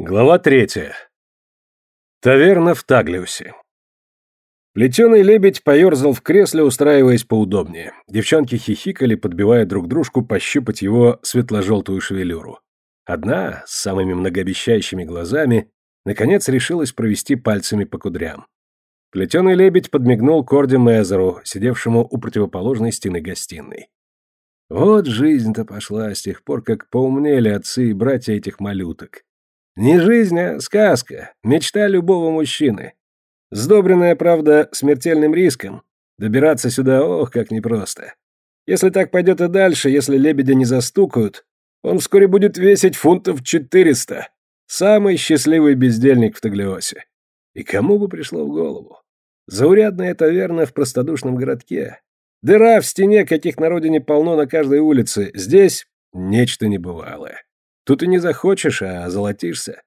Глава третья. Таверна в Таглиусе. Плетеный лебедь поерзал в кресле, устраиваясь поудобнее. Девчонки хихикали, подбивая друг дружку пощупать его светло-желтую шевелюру. Одна, с самыми многообещающими глазами, наконец решилась провести пальцами по кудрям. Плетеный лебедь подмигнул Корди Мезеру, сидевшему у противоположной стены гостиной. Вот жизнь-то пошла с тех пор, как поумнели отцы и братья этих малюток. Не жизнь, а сказка, мечта любого мужчины. Сдобренная, правда, смертельным риском. Добираться сюда, ох, как непросто. Если так пойдет и дальше, если лебедя не застукают, он вскоре будет весить фунтов четыреста. Самый счастливый бездельник в Таглиосе. И кому бы пришло в голову? Заурядная таверна в простодушном городке. Дыра в стене, каких на родине полно на каждой улице. Здесь нечто небывалое. Тут и не захочешь, а золотишься.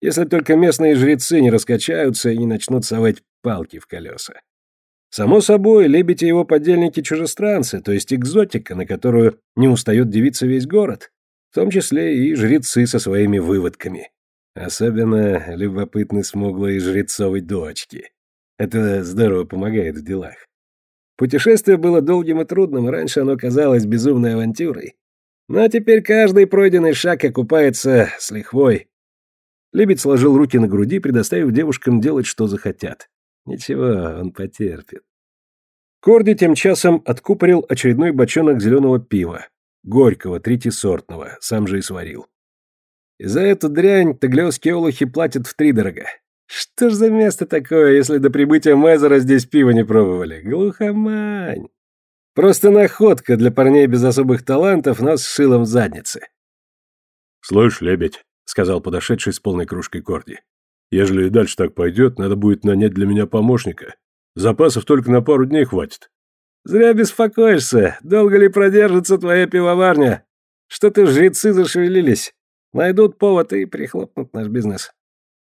Если только местные жрецы не раскачаются и не начнут совать палки в колеса. Само собой, лебедь и его подельники чужестранцы, то есть экзотика, на которую не устает девиться весь город, в том числе и жрецы со своими выводками. Особенно любопытны смуглые жрецовой дочки. Это здорово помогает в делах. Путешествие было долгим и трудным, раньше оно казалось безумной авантюрой, но теперь каждый пройденный шаг окупается с лихвой. Лебедь сложил руки на груди, предоставив девушкам делать, что захотят. Ничего, он потерпит. Корди тем часом откупорил очередной бочонок зеленого пива. Горького, третьесортного, сам же и сварил. И за эту дрянь таглиосские олухи платят втридорога. Что ж за место такое, если до прибытия Мезера здесь пиво не пробовали? Глухомань. Просто находка для парней без особых талантов, но с шилом в заднице. «Слышь, лебедь», — сказал подошедший с полной кружкой Корди, «ежели и дальше так пойдет, надо будет нанять для меня помощника. Запасов только на пару дней хватит». «Зря беспокоишься. Долго ли продержится твоя пивоварня? Что-то жрецы зашевелились. Найдут повод и прихлопнут наш бизнес.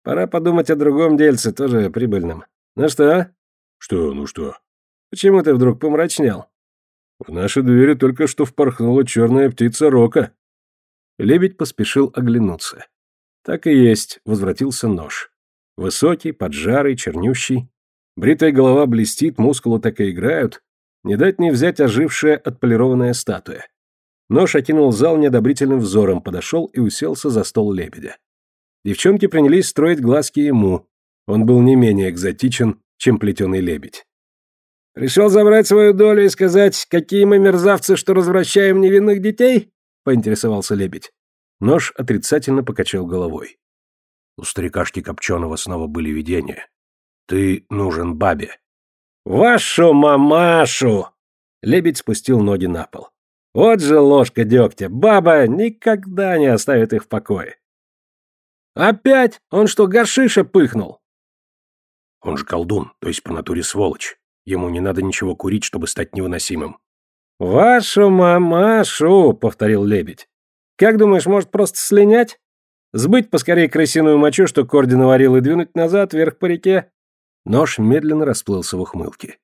Пора подумать о другом дельце, тоже прибыльном. Ну что?» «Что, ну что?» «Почему ты вдруг помрачнел?» В наши двери только что впорхнула черная птица Рока. Лебедь поспешил оглянуться. Так и есть, возвратился нож. Высокий, поджарый, чернющий. Бритая голова блестит, мускулы так и играют. Не дать не взять ожившая отполированная статуя. Нож окинул зал неодобрительным взором, подошел и уселся за стол лебедя. Девчонки принялись строить глазки ему. Он был не менее экзотичен, чем плетеный лебедь. «Решил забрать свою долю и сказать, какие мы мерзавцы, что развращаем невинных детей?» — поинтересовался лебедь. Нож отрицательно покачал головой. У старикашки Копченого снова были видения. Ты нужен бабе. «Вашу мамашу!» Лебедь спустил ноги на пол. «Вот же ложка дегтя! Баба никогда не оставит их в покое!» «Опять? Он что, горшиша пыхнул?» «Он же колдун, то есть по натуре сволочь. Ему не надо ничего курить, чтобы стать невыносимым. «Вашу мамашу!» — повторил лебедь. «Как думаешь, может просто слинять? Сбыть поскорее крысиную мочу, что Корди наварил, и двинуть назад, вверх по реке?» Нож медленно расплылся в ухмылке.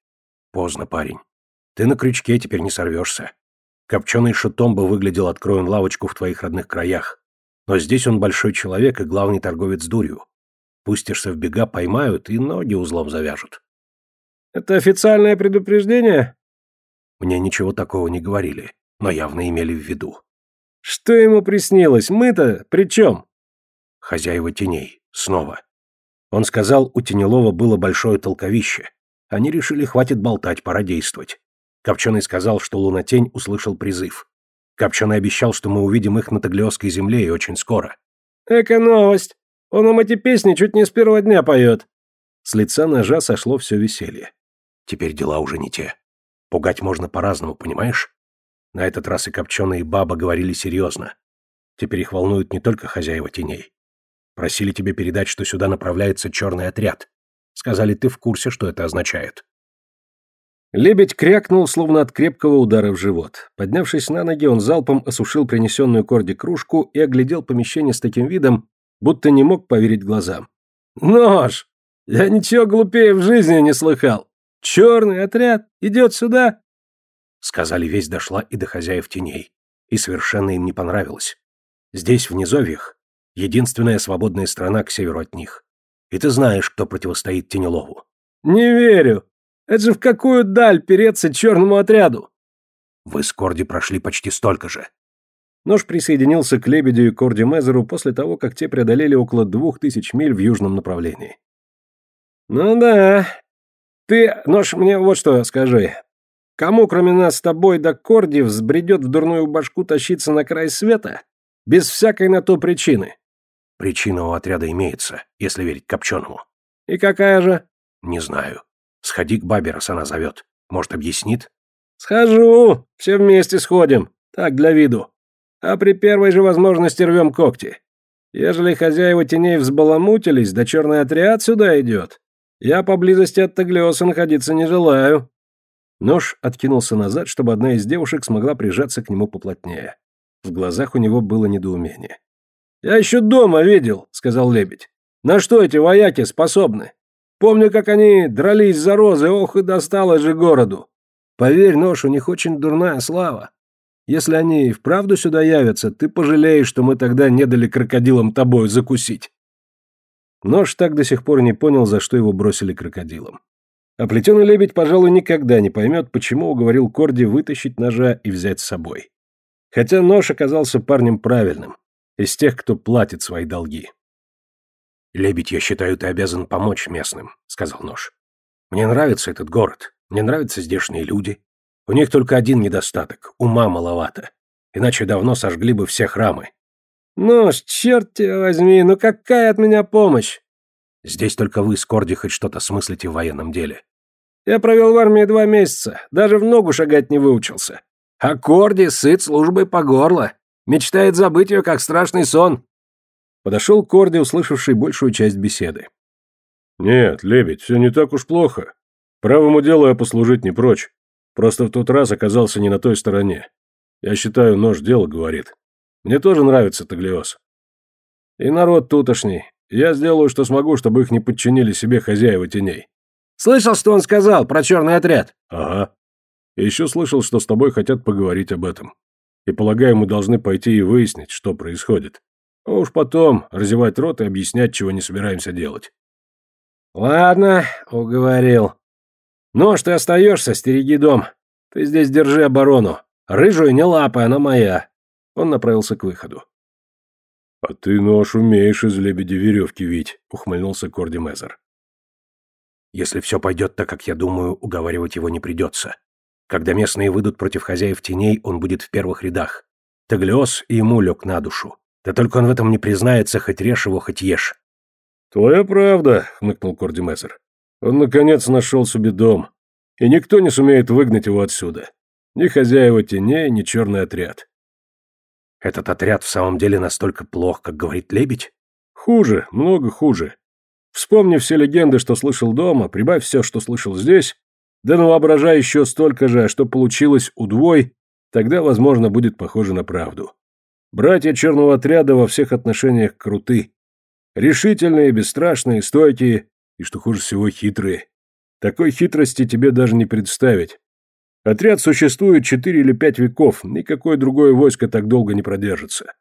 «Поздно, парень. Ты на крючке теперь не сорвешься. Копченый шутом бы выглядел, откроем лавочку в твоих родных краях. Но здесь он большой человек и главный торговец дурью. Пустишься в бега, поймают и ноги узлом завяжут. Это официальное предупреждение? Мне ничего такого не говорили, но явно имели в виду. Что ему приснилось? Мы-то при чем? Хозяева теней. Снова. Он сказал, у Тенелова было большое толковище. Они решили, хватит болтать, пора действовать. Копченый сказал, что Лунатень услышал призыв. Копченый обещал, что мы увидим их на Таглиосской земле и очень скоро. Эка новость. Он нам эти песни чуть не с первого дня поет. С лица ножа сошло все веселье. Теперь дела уже не те. Пугать можно по-разному, понимаешь? На этот раз и Копченый, и Баба говорили серьезно. Теперь их волнуют не только хозяева теней. Просили тебе передать, что сюда направляется черный отряд. Сказали, ты в курсе, что это означает. Лебедь крякнул, словно от крепкого удара в живот. Поднявшись на ноги, он залпом осушил принесенную Корди кружку и оглядел помещение с таким видом, будто не мог поверить глазам. «Нож! Я ничего глупее в жизни не слыхал!» Черный отряд идет сюда!» Сказали, весть дошла и до хозяев теней, и совершенно им не понравилось. Здесь, в низовьях, Единственная свободная страна к северу от них. И ты знаешь, кто противостоит Тенелову. Не верю. Это же в какую даль переться черному отряду? Вы с Корди прошли почти столько же. Нож присоединился к Лебедю и Корди Мезеру после того, как те преодолели около двух тысяч миль в южном направлении. Ну да. Ты, Нож, мне вот что скажи. Кому, кроме нас с тобой да Корди, взбредет в дурную башку тащиться на край света? Без всякой на то причины. Причина у отряда имеется, если верить Копченому. И какая же? Не знаю. Сходи к бабе, раз она зовет. Может, объяснит? Схожу. Все вместе сходим. Так, для виду. А при первой же возможности рвем когти. Ежели хозяева теней взбаламутились, да черный отряд сюда идет, я поблизости от Таглиоса находиться не желаю. Нож откинулся назад, чтобы одна из девушек смогла прижаться к нему поплотнее. В глазах у него было недоумение. «Я еще дома видел», — сказал лебедь. «На что эти вояки способны? Помню, как они дрались за розы, ох и досталось же городу. Поверь, нож, у них очень дурная слава. Если они и вправду сюда явятся, ты пожалеешь, что мы тогда не дали крокодилам тобою закусить». Нож так до сих пор не понял, за что его бросили крокодилам. А плетеный лебедь, пожалуй, никогда не поймет, почему уговорил Корди вытащить ножа и взять с собой. Хотя нож оказался парнем правильным, из тех, кто платит свои долги. «Лебедь, я считаю, ты обязан помочь местным», — сказал нож. «Мне нравится этот город, мне нравятся здешние люди. У них только один недостаток — ума маловато. Иначе давно сожгли бы все храмы». «Нож, черт тебя возьми, ну какая от меня помощь?» Здесь только вы с Корди хоть что-то смыслите в военном деле. Я провел в армии два месяца, даже в ногу шагать не выучился. А Корди сыт службой по горло, мечтает забыть ее, как страшный сон. Подошел Корди, услышавший большую часть беседы. «Нет, лебедь, все не так уж плохо. Правому делу я послужить не прочь. Просто в тот раз оказался не на той стороне. Я считаю, нож дело говорит. Мне тоже нравится Таглиос. И народ тутошний. Я сделаю, что смогу, чтобы их не подчинили себе хозяева теней. Слышал, что он сказал про черный отряд? Ага. И еще слышал, что с тобой хотят поговорить об этом. И полагаю, мы должны пойти и выяснить, что происходит. А уж потом разевать рот и объяснять, чего не собираемся делать. Ладно, уговорил. Ну, а что ты остаешься, стереги дом. Ты здесь держи оборону. Рыжую не лапай, она моя. Он направился к выходу. «А ты нож умеешь из лебеди веревки вить», — ухмыльнулся Корди Мезер. «Если все пойдет так, как я думаю, уговаривать его не придется. Когда местные выйдут против хозяев теней, он будет в первых рядах. Таглиос и ему лег на душу. Да только он в этом не признается, хоть режь его, хоть ешь». «Твоя правда», — хмыкнул Корди Мезер. «Он, наконец, нашел себе дом, и никто не сумеет выгнать его отсюда. Ни хозяева теней, ни черный отряд. Этот отряд в самом деле настолько плох, как говорит Лебедь? Хуже, много хуже. Вспомни все легенды, что слышал дома, прибавь все, что слышал здесь, да воображай еще столько же, а что получилось удвой, тогда, возможно, будет похоже на правду. Братья черного отряда во всех отношениях круты. Решительные, бесстрашные, стойкие и, что хуже всего, хитрые. Такой хитрости тебе даже не представить. Отряд существует четыре или пять веков, никакое другое войско так долго не продержится.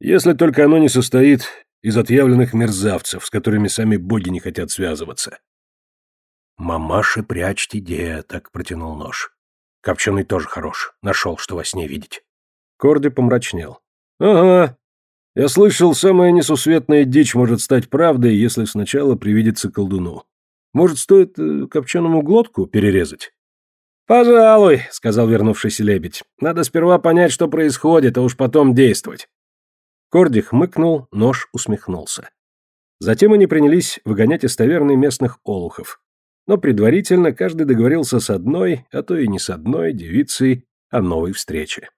Если только оно не состоит из отъявленных мерзавцев, с которыми сами боги не хотят связываться. «Мамаши, прячьте деток», — протянул нож. Копченый тоже хорош, нашел, что во сне видеть. Корди помрачнел. «Ага. Я слышал, самая несусветная дичь может стать правдой, если сначала привидится колдуну. Может, стоит э, копченому глотку перерезать?» «Пожалуй», — сказал вернувшийся лебедь. «Надо сперва понять, что происходит, а уж потом действовать». Корди хмыкнул, нож усмехнулся. Затем они принялись выгонять из таверны местных олухов. Но предварительно каждый договорился с одной, а то и не с одной девицей о новой встрече.